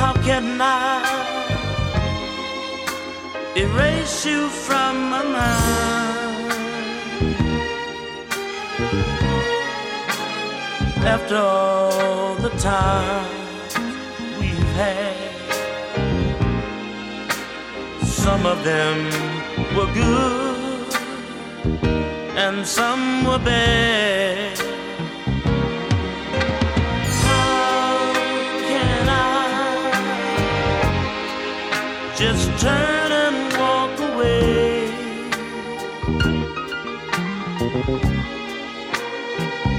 How can I erase you from my mind? After all the time we've had, some of them were good and some were bad. Just turn and walk away?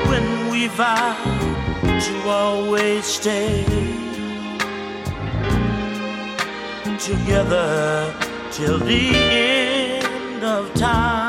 When we vowed to always stay together till the end of time.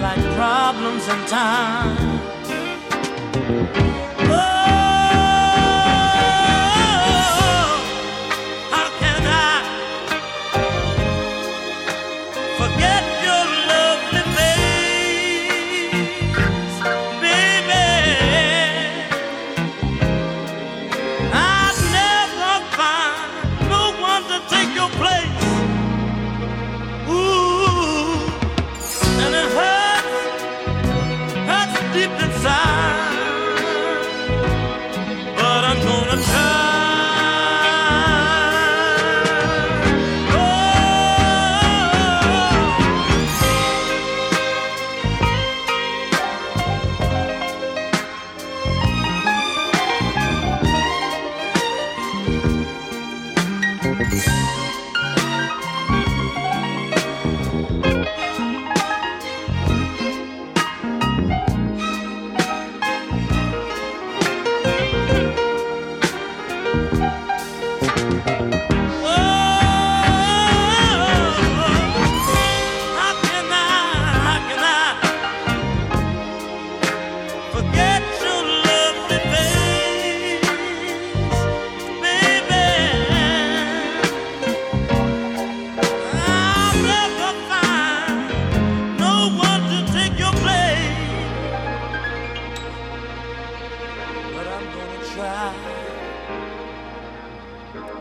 like problems and time.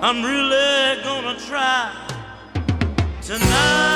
I'm really gonna try tonight.